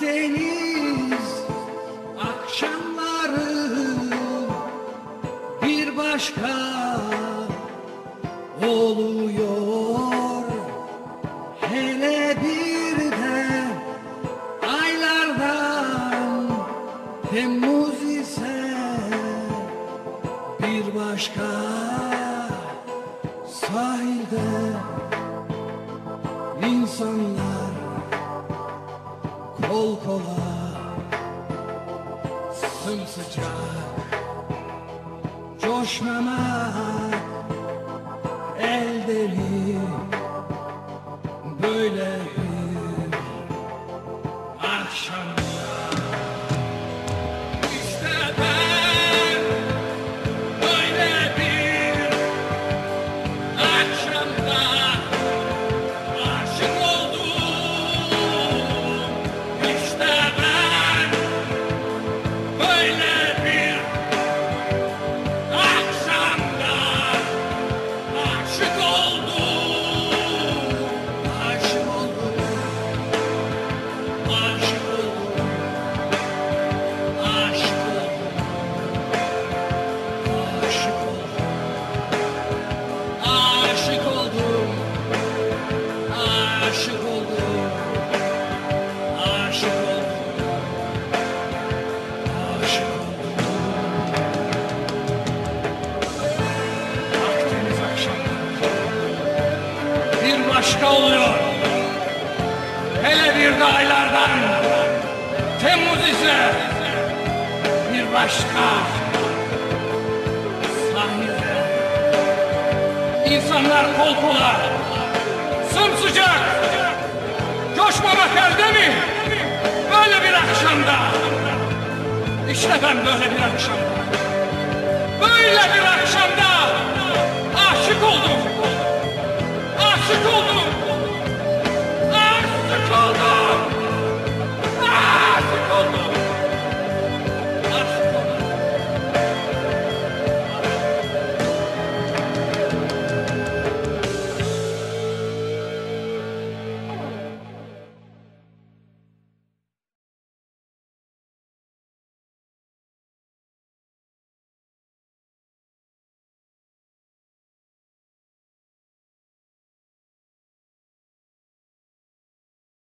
Akdeniz akşamları bir başka oluyor. Hele bir de aylardan Temmuz ise bir başka sahilde insanlar kol kola sımsıcak coşmamak el deli böyle bir akşamda başka oluyor. Hele bir de aylardan. Temmuz bir başka. Sahilde. İnsanlar kol kola. Sımsıcak. Coşmamak elde mi? İşte ben böyle bir akşam. Böyle bir akşamda